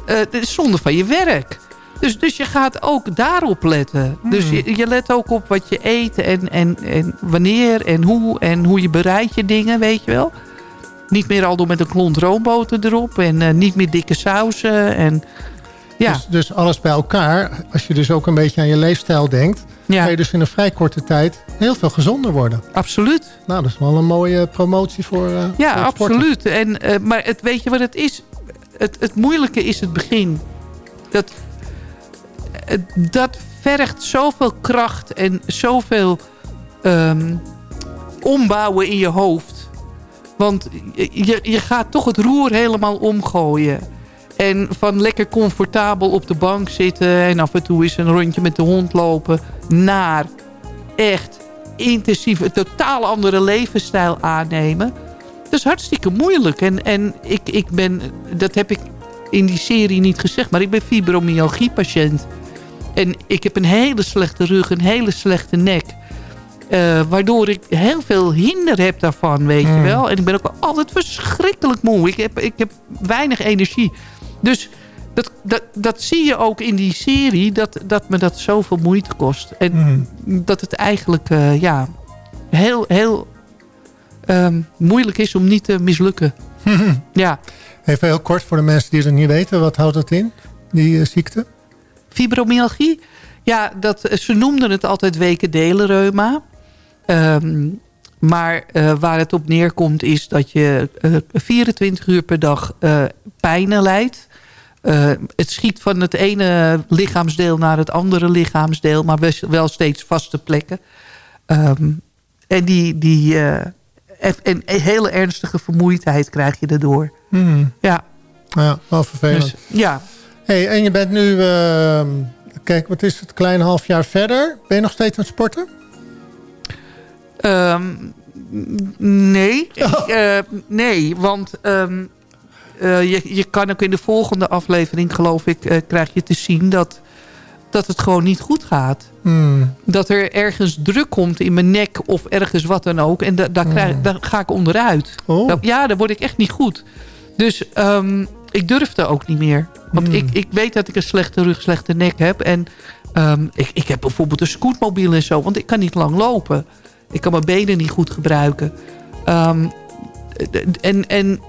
het is zonde van je werk. Dus, dus je gaat ook daarop letten. Dus je, je let ook op wat je eet en, en, en wanneer en hoe. En hoe je bereidt je dingen, weet je wel. Niet meer al door met een klont roomboter erop. En niet meer dikke sausen. En, ja, Dus, dus alles bij elkaar, als je dus ook een beetje aan je leefstijl denkt... ja kan je dus in een vrij korte tijd heel veel gezonder worden. absoluut. Nou, dat is wel een mooie promotie voor, eh, Ja, voor absoluut. En, eh, maar het, weet je wat het is? Het, het moeilijke is het begin. Dat, het- dat vergt zoveel kracht en zoveel ehm, ombouwen in je hoofd. Want je, je gaat toch het roer helemaal omgooien. En van lekker comfortabel op de bank zitten... en af en toe eens een rondje met de hond lopen... naar echt intensief een totaal andere levensstijl aannemen. Dat is hartstikke moeilijk. En, en ik, ik ben, dat heb ik in die serie niet gezegd... maar ik ben fibromyalgie-patiënt. En ik heb een hele slechte rug, een hele slechte nek... Eh, waardoor ik heel veel hinder heb daarvan, weet je wel. En ik ben ook altijd verschrikkelijk moe. Ik heb, ik heb weinig energie. Dus dat, dat, dat zie je ook in die serie, dat, dat me dat zoveel moeite kost. En dat het eigenlijk eh, ja, heel, heel ehm, moeilijk is om niet te mislukken. ja, Even heel kort voor de mensen die het niet weten. Wat houdt dat in, die eh, ziekte? fibromyalgie. Ja, dat, ze noemden het altijd wekendelenreuma. Ehm maar eh, waar het op neerkomt is dat je eh 24 uur per dag eh pijnen lijdt. Eh, het schiet van het ene lichaamsdeel naar het andere lichaamsdeel. Maar wel- steeds vaste plekken. Ehm, en die, die eh, en, hele ernstige vermoeidheid krijg je daardoor. Hmm. Ja, Ja, wel vervelend. dus, ja. Hey, en je bent nu, ehm, kijk, wat is het, een klein half jaar verder. Ben je nog steeds aan het sporten? Ehm, nee. Eh, nee, want eh, je, je kan ook in de volgende aflevering, geloof ik, eh, krijg je te zien dat, dat het gewoon niet goed gaat. Hmm. Dat er ergens druk komt in mijn nek of ergens wat dan ook. En da, daar, krijg, daar ga ik onderuit. Oh. Dat- ja, daar word ik echt niet goed. Dus ehm, ik durfde ook niet meer. Want ik, ik weet dat ik een slechte rug, slechte nek heb. En ehm, ik, ik heb bijvoorbeeld een scootmobiel en zo. Want ik kan niet lang lopen. Ik kan mijn benen niet goed gebruiken. Ehm, en, en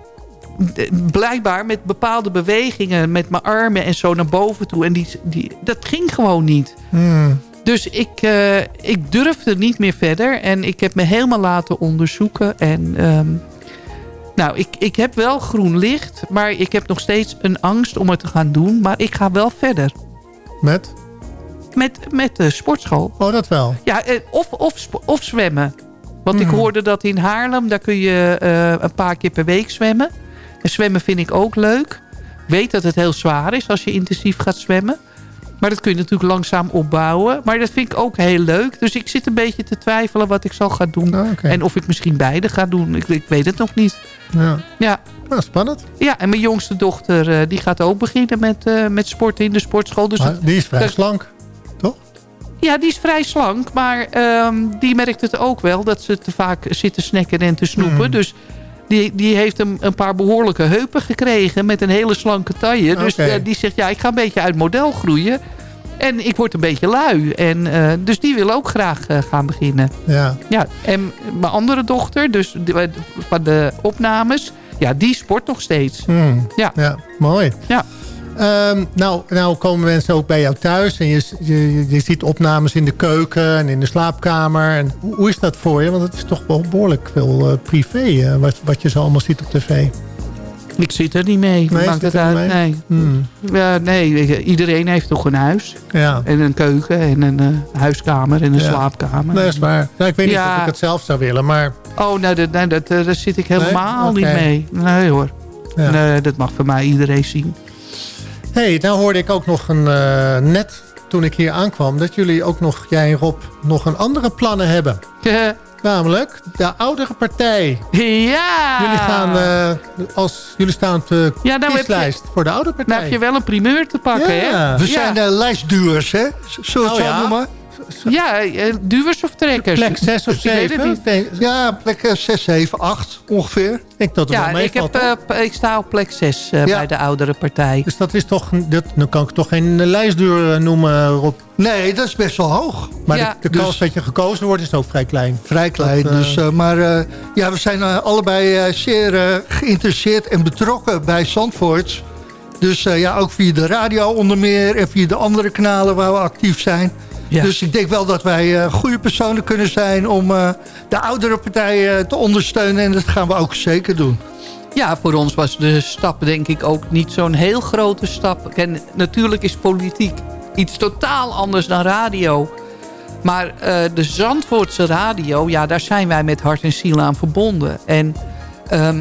blijkbaar met bepaalde bewegingen... met mijn armen en zo naar boven toe. En die, die, dat ging gewoon niet. Hmm. Dus ik, eh, ik durfde niet meer verder. En ik heb me helemaal laten onderzoeken. En ehm, Nou, ik, ik heb wel groen licht, maar ik heb nog steeds een angst om het te gaan doen. Maar ik ga wel verder. Met? Met, met de sportschool. Oh, dat wel. Ja, eh, of, of, of zwemmen. Want ik Mhm. hoorde dat in Haarlem, daar kun je eh, een paar keer per week zwemmen. En zwemmen vind ik ook leuk. Ik weet dat het heel zwaar is als je intensief gaat zwemmen. Maar dat kun je natuurlijk langzaam opbouwen. Maar dat vind ik ook heel leuk. Dus ik zit een beetje te twijfelen wat ik zal gaan doen. Ah. En of ik misschien beide ga doen. Ik, ik weet het nog niet. Ja. Ja. Nou, spannend. Ja, en mijn jongste dochter eh, die gaat ook beginnen met, eh, met sporten in de sportschool. Dus Maar die is vrij dat- slank. ja, die is vrij slank. Maar ehm, die merkt het ook wel dat ze te vaak zit te snacken en te snoepen. Hmm. Dus die, die heeft een, een paar behoorlijke heupen gekregen met een hele slanke taille. Dus eh, die zegt, ja, ik ga een beetje uit model groeien. En ik word een beetje lui. En, eh, dus die wil ook graag eh, gaan beginnen. Ja. Ja, en mijn andere dochter, dus de- van de opnames... Ja, die sport nog steeds. Hmm. Ja. ja, mooi. Ja. Ehm, nou, nou komen mensen ook bij jou thuis en je, je, je ziet opnames in de keuken en in de slaapkamer. En hoe, is dat voor je? Want het is toch wel behoorlijk veel eh, privé eh, wat, wat je zo allemaal ziet op tv. Ik zit er niet mee. Nee, Maakt het uit? mee? Nee. Hmm. Ja, nee, iedereen heeft toch een huis. Ja. En een keuken en een eh, huiskamer en een Ja. slaapkamer. Nee, dat is waar. Nou, ik weet niet of ik het zelf zou willen, maar... Oh, nee, dat, nee, dat, daar zit ik helemaal Nee? niet mee. Nee hoor. Ja. Nee, dat mag voor mij iedereen zien. Hey, nou hoorde ik ook nog een, eh, net toen ik hier aankwam... dat jullie ook nog, jij en Rob, nog een andere plannen hebben. Namelijk de oudere partij. Ja! Jullie, gaan, eh, als, jullie staan op de Ja, nou je- voor de oudere partij. Nou heb je wel een primeur te pakken, Ja. hè? We ja. zijn uh, lijstduwers, hè? Zullen we het Oh, zo ja. noemen? Ja, eh, duwers of trekkers? Plek 6 of Ik weet het 7? niet. Nee, Ja, plek eh, 6, 7, 8 ongeveer. ik denk dat het Ja, wel ik, heb, eh, ik sta op plek 6 eh, Ja. bij de oudere partij. Dus dat is toch... Dat, nu kan ik toch geen lijstduur noemen, Rob. Nee, dat is best wel hoog. Maar Ja. de, de kans Dus- dat je gekozen wordt is ook vrij klein. Vrij klein. Dat, dus, eh, maar eh, ja, we zijn allebei eh, zeer geïnteresseerd en betrokken bij Zandvoort. Dus eh, ja, ook via de radio onder meer en via de andere kanalen waar we actief zijn. Ja. Dus ik denk wel dat wij eh, goede personen kunnen zijn om eh, de oudere partijen te ondersteunen. En dat gaan we ook zeker doen. Ja, voor ons was de stap denk ik ook niet zo'n heel grote stap. En natuurlijk is politiek iets totaal anders dan radio. Maar eh, de Zandvoortse radio, ja, daar zijn wij met hart en ziel aan verbonden. En ehm,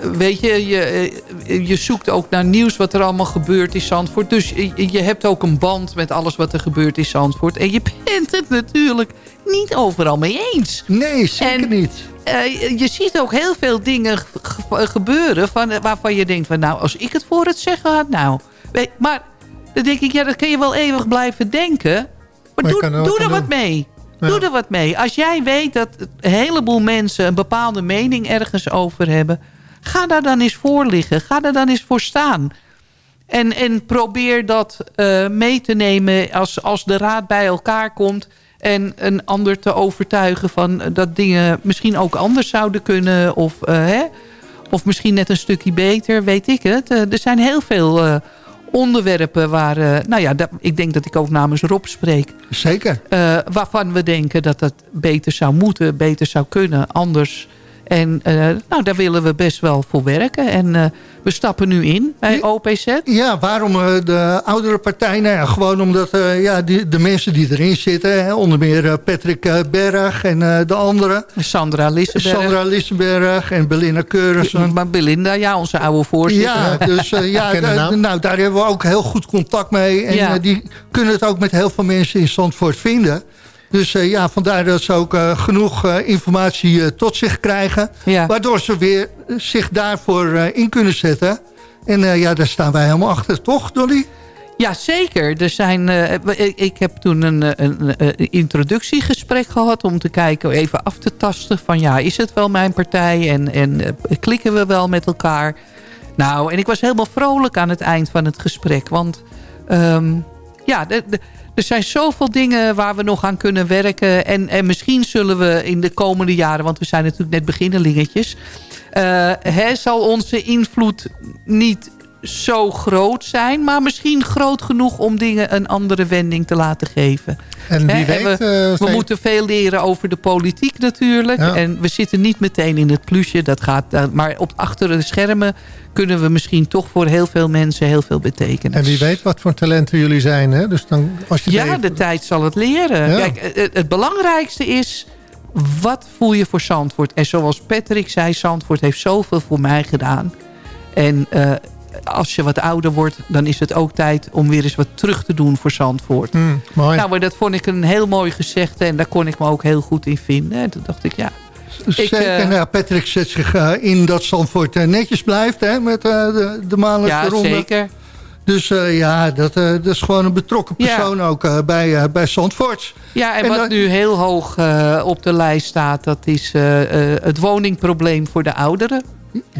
weet je, je, eh, je zoekt ook naar nieuws wat er allemaal gebeurt in Zandvoort. Dus je, je hebt ook een band met alles wat er gebeurt in Zandvoort. En je bent het natuurlijk niet overal mee eens. Nee, zeker En- niet. Eh, je ziet ook heel veel dingen ge- ge- gebeuren van, eh, waarvan je denkt van nou, als ik het voor het zeggen had, nou. Maar dan denk ik, ja, dat kun je wel eeuwig blijven denken. Maar, doe, er doe er wat doen. mee. Ja. Doe er wat mee. Als jij weet dat een heleboel mensen een bepaalde mening ergens over hebben, ga daar dan eens voor liggen. Ga daar dan eens voor staan. En, en probeer dat eh, mee te nemen als, als de raad bij elkaar komt... en een ander te overtuigen van eh, dat dingen misschien ook anders zouden kunnen... of, eh, hè, of misschien net een stukje beter, weet ik het. Er zijn heel veel onderwerpen waar... nou ja, dat, ik denk dat ik ook namens Rob spreek... Zeker. waarvan we denken dat dat beter zou moeten, beter zou kunnen, anders... En eh, nou, daar willen we best wel voor werken. En eh, we stappen nu in bij Ja. OPZ. Ja, waarom eh, de oudere partij? Nou ja, gewoon omdat eh, ja, die, de mensen die erin zitten... Hè, onder meer Patrick Berg en eh, de anderen... Sandra Lissenberg. Sandra Lissenberg en Belinda Keurissen. Maar Belinda, ja, onze oude voorzitter. Ja, dus ja, nou, daar hebben we ook heel goed contact mee. En Ja. die kunnen het ook met heel veel mensen in Zandvoort vinden. Dus eh, ja, vandaar dat ze ook eh, genoeg eh, informatie tot zich krijgen. Ja. Waardoor ze weer zich daarvoor in kunnen zetten. En ja, daar staan wij helemaal achter, toch Dolly? Ja, zeker. Er zijn, ik, heb toen een, een, een introductiegesprek gehad... om te kijken, even af te tasten van... ja, is het wel mijn partij en, en klikken we wel met elkaar? Nou, en ik was helemaal vrolijk aan het eind van het gesprek. Want ehm, ja, de- de- er zijn zoveel dingen waar we nog aan kunnen werken. En, en misschien zullen we in de komende jaren... want we zijn natuurlijk net beginnelingetjes... eh, hè, zal onze invloed niet zo groot zijn. Maar misschien groot genoeg om dingen een andere wending te laten geven. En wie weet... we, eh, we moeten veel leren over de politiek natuurlijk. Ja. En we zitten niet meteen in het plusje. Dat gaat, eh, maar op achter de schermen kunnen we misschien toch voor heel veel mensen heel veel betekenen. En wie weet wat voor talenten jullie zijn. Hè? Dus dan, als je Ja, even- de tijd zal het leren. Ja. Kijk, het, het belangrijkste is... wat voel je voor Zandvoort? En zoals Patrick zei, Zandvoort heeft zoveel voor mij gedaan. En eh, als je wat ouder wordt... dan is het ook tijd om weer eens wat terug te doen voor Zandvoort. Hmm, mooi. Nou, maar dat vond ik een heel mooi gezegde. En daar kon ik me ook heel goed in vinden. En toen dacht ik, ja... Zeker, eh, nou, Patrick zet zich eh, in dat Zandvoort eh, netjes blijft hè, met de, de maandelijkse Ja, ronde. zeker. Dus ja, dat, dat is gewoon een betrokken Ja. persoon ook bij, bij Zandvoort. Ja, en, En wat nu heel hoog op de lijst staat... dat is het woningprobleem voor de ouderen.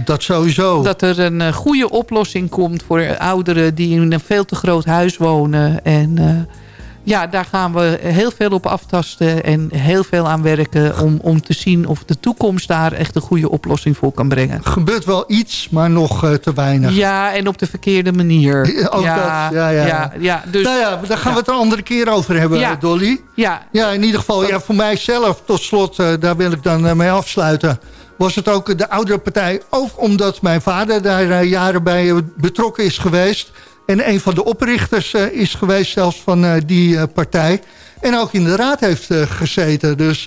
Dat sowieso. Dat er een eh, goede oplossing komt voor ouderen... die in een veel te groot huis wonen. En eh, ja, daar gaan we heel veel op aftasten... en heel veel aan werken... om, om te zien of de toekomst daar echt een goede oplossing voor kan brengen. Gebeurt wel iets, maar nog eh, te weinig. Ja, en op de verkeerde manier. Ja, ook ja, dat, ja, ja. ja, ja, dus, nou ja, daar gaan we het een andere keer over hebben, Ja. Dolly. ja, Ja, in ieder geval, ja, voor mijzelf, tot slot, daar wil ik dan mee afsluiten. Was het ook de oudere partij, ook omdat mijn vader daar eh, jaren bij betrokken is geweest. En een van de oprichters eh, is geweest zelfs van eh, die partij. En ook in de raad heeft gezeten. Dus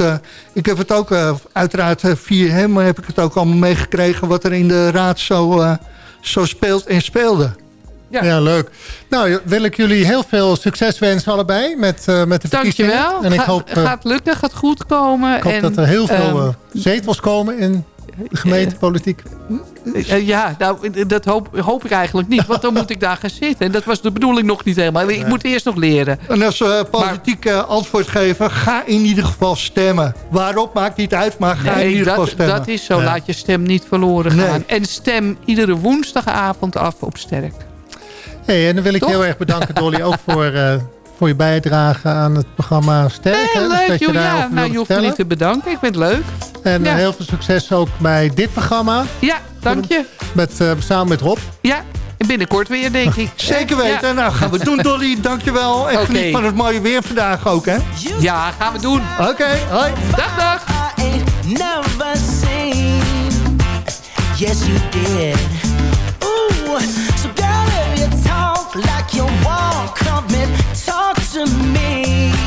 ik heb het ook, uiteraard via hem heb ik het ook allemaal meegekregen... wat er in de raad zo, zo speelt en speelde. Ja. Ja, leuk. Nou, wil ik jullie heel veel succes wensen allebei met, eh, met de verkiezingen. dankjewel. En ik Ga- hoop, eh, gaat lukken, gaat goed komen. ik hoop en, dat er heel veel ehm, eh, zetels komen in de gemeentepolitiek. Ja, nou, dat hoop, hoop ik eigenlijk niet. Want dan moet ik daar gaan zitten. En dat was de bedoeling nog niet helemaal. Ik moet eerst nog leren. En als we politiek antwoord geven, ga in ieder geval stemmen. Waarop maakt niet uit, maar ga in ieder geval dat, stemmen. dat is zo. Ja. Laat je stem niet verloren Nee. gaan. En stem iedere woensdagavond af op Sterk. Hey, en dan wil ik Toch? heel erg bedanken, Dolly, ook voor, eh, voor je bijdrage aan het programma Sterk. Heel dus leuk, je joh. Ja, nou, je hoeft me vertellen. niet te bedanken. Ik vind het leuk. En eh, Ja. heel veel succes ook bij dit programma. Ja, dank je. Met, eh, samen met Rob. Ja, en binnenkort weer, denk ik. Zeker Ja. weten. Nou, gaan we doen, Dolly. Dankjewel. En Oké. geniet van het mooie weer vandaag ook, hè? Ja, gaan we doen. Oké, hoi. Dag, dag. Yes, you did. Ooh, like you walk, come and talk to me.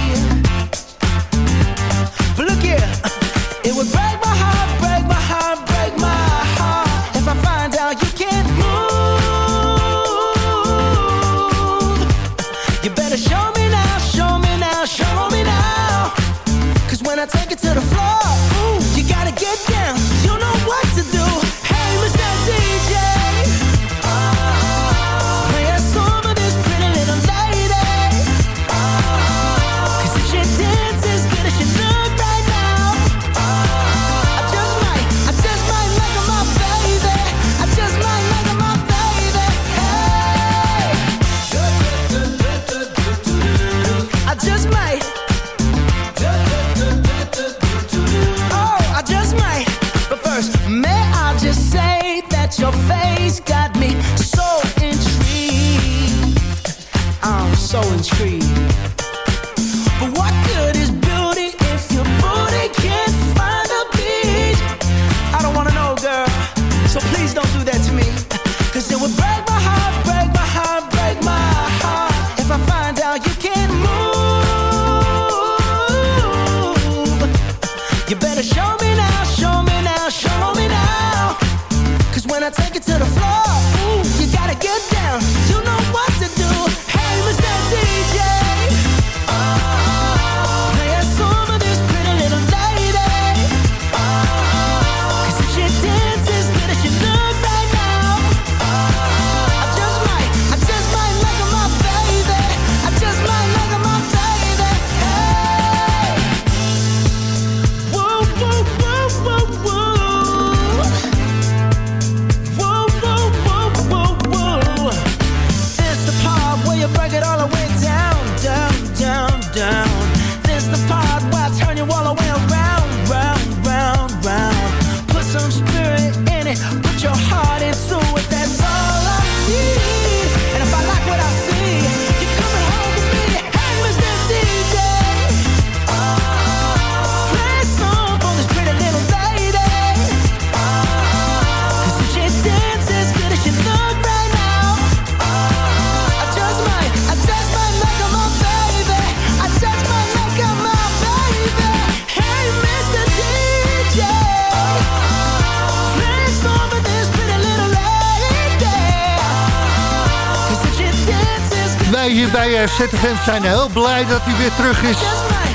ZFM zijn heel blij dat hij weer terug is.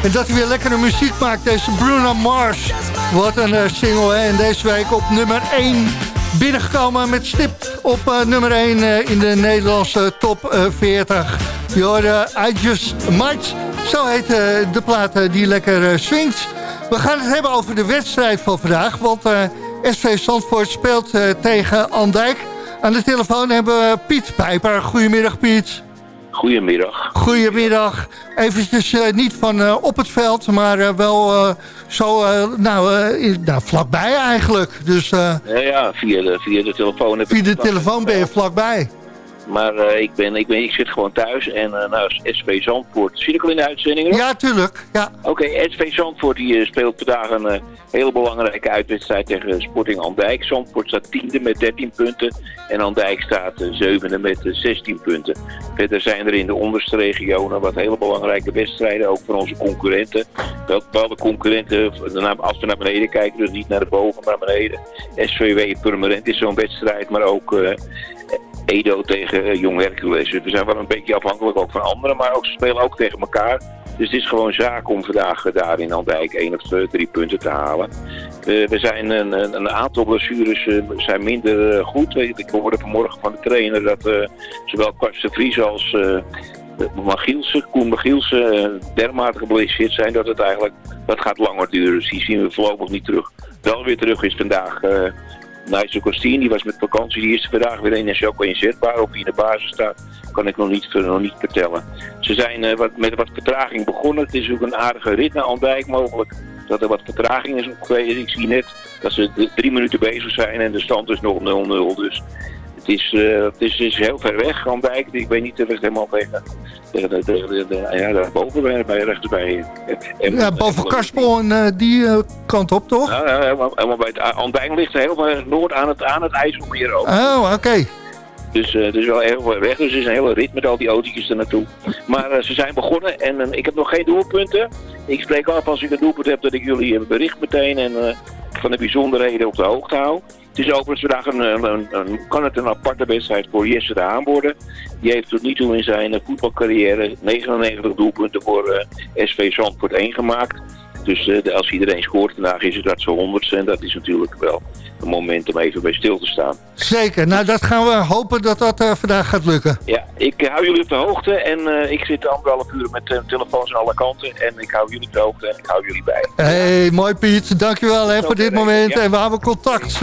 En dat hij weer lekkere muziek maakt, deze Bruno Mars. Wat een eh, single. En deze week op nummer 1 binnengekomen met stip op eh, nummer 1 eh, in de Nederlandse top eh, 40. Je hoorde I Just Might, zo heet de plaat die lekker swingt. We gaan het hebben over de wedstrijd van vandaag, want SV Zandvoort speelt tegen Andijk. Aan de telefoon hebben we Piet Pijper. Goedemiddag Piet. Goedemiddag. Goedemiddag. Eventjes eh, niet van eh, op het veld, maar eh, wel zo nou, nou, vlakbij eigenlijk. Dus Ja, ja via, de, via de telefoon. Heb via de telefoon ben je vlakbij. Maar eh, ik, ben, ik, ben, ik zit gewoon thuis en uh, nou, SV Zandvoort. Zie ik al in de uitzending? nog? Ja, tuurlijk. Ja. Oké, SV Zandvoort die, eh, speelt vandaag een hele belangrijke uitwedstrijd tegen Sporting Andijk. Zandvoort staat tiende met 13 punten en Andijk staat zevende met eh, 16 punten. Verder zijn er in de onderste regionen wat hele belangrijke wedstrijden, ook voor onze concurrenten. Wel- Bepaalde concurrenten, daarna- als we naar beneden kijken, dus niet naar de boven, maar naar beneden. SVW Purmerend is zo'n wedstrijd, maar ook... Edo tegen eh, Jong Hercules. We zijn wel een beetje afhankelijk ook van anderen, maar ook, ze spelen ook tegen elkaar. Dus het is gewoon zaak om vandaag eh, daar in Andijk één of drie punten te halen. Eh, we zijn een, een, aantal blessures zijn minder goed. Ik hoorde vanmorgen van de trainer dat zowel Karsten Vries als Magielsen, Koen Magielsen dermate geblesseerd zijn dat het eigenlijk dat gaat langer duren. Dus die zien we voorlopig niet terug. Wel weer terug is vandaag Nigel Costin, die was met vakantie. Die is vandaag weer in en wel inzetbaar. Of hij in de basis staat, kan ik nog niet, nog niet vertellen. Ze zijn eh, wat, met wat vertraging begonnen. Het is ook een aardige rit naar Andijk mogelijk. Dat er wat vertraging is opgewezen. Ik zie net dat ze drie minuten bezig zijn en de stand is nog 0-0. Dus het is, eh, het, is, heel ver weg, Andijk. Ik weet niet of het helemaal tegen, tegen, de, tegen de, de- ja, daar boven bij, bij rechts bij. en- Ja, boven Karspel en eh, die eh, kant op, toch? Ja, helemaal, helemaal bij het Andijk ligt er heel veel noord aan het, aan het IJsselmeer ook. Oh, oké. Dus het is wel heel ver weg. Dus het is een hele rit met al die autootjes er naartoe. Maar eh, ze zijn begonnen en eh, ik heb nog geen doelpunten. Ik spreek af als ik een doelpunt heb dat ik jullie een bericht meteen en eh, van de bijzonderheden op de hoogte hou. Het is overigens vandaag een, een, een, kan het een aparte wedstrijd voor Jesse de Haan. Die heeft tot nu toe in zijn voetbalcarrière 99 doelpunten voor eh, SV Zandvoort 1 gemaakt. Dus eh, als iedereen scoort vandaag is het dat zo 100 en dat is natuurlijk wel een moment om even bij stil te staan. Zeker. Nou, dat gaan we hopen dat dat eh, vandaag gaat lukken. Ja, ik eh, hou jullie op de hoogte en ik zit anderhalf uur met telefoons aan alle kanten. En ik hou jullie op de hoogte en ik hou jullie bij. Hey, mooi Piet. Dankjewel hè, voor dit moment. En we houden contact.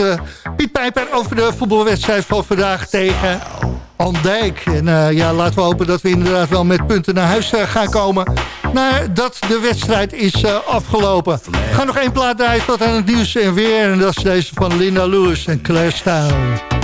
Piet Pijper over de voetbalwedstrijd van vandaag tegen Andijk. En eh, ja, laten we hopen dat we inderdaad wel met punten naar huis eh, gaan komen. Nadat de wedstrijd is eh, afgelopen. Gaan nog één plaat draaien tot aan het nieuws en weer. En dat is deze van Linda Lewis en Claire Stone.